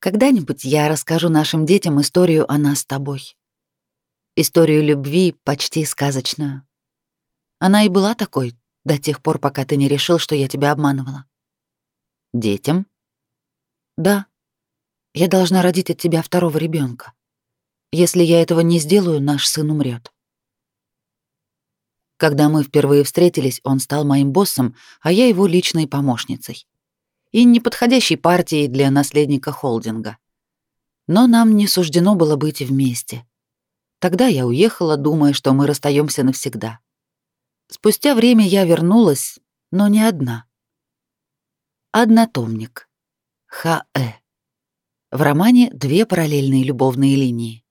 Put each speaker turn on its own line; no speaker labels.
Когда-нибудь я расскажу нашим детям историю о нас с тобой. Историю любви почти сказочную. Она и была такой до тех пор, пока ты не решил, что я тебя обманывала. Детям? Да. Я должна родить от тебя второго ребенка. Если я этого не сделаю, наш сын умрет. Когда мы впервые встретились, он стал моим боссом, а я его личной помощницей. И неподходящей партией для наследника холдинга. Но нам не суждено было быть вместе. Тогда я уехала, думая, что мы расстаемся навсегда. Спустя время я вернулась, но не одна. Однотомник. Х.Э. В романе две параллельные любовные линии.